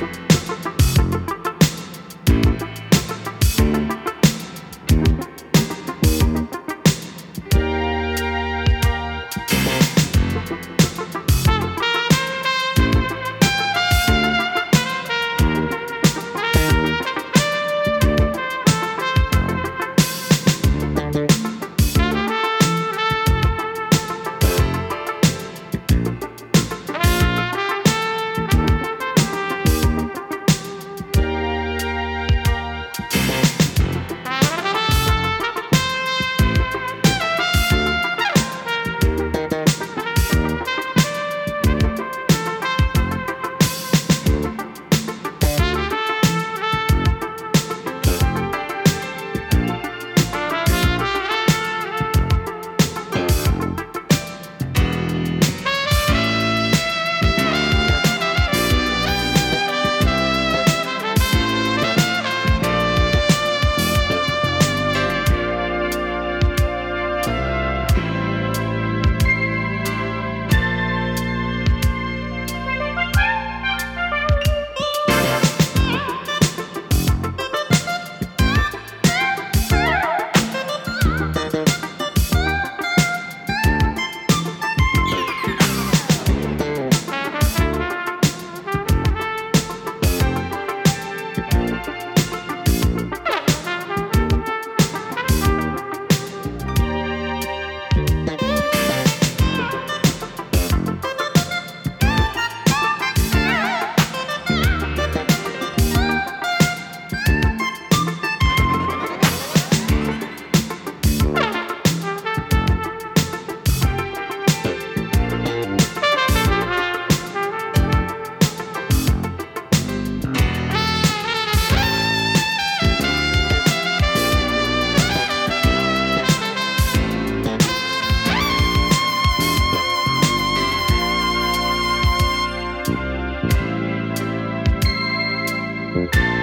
Bye. Thank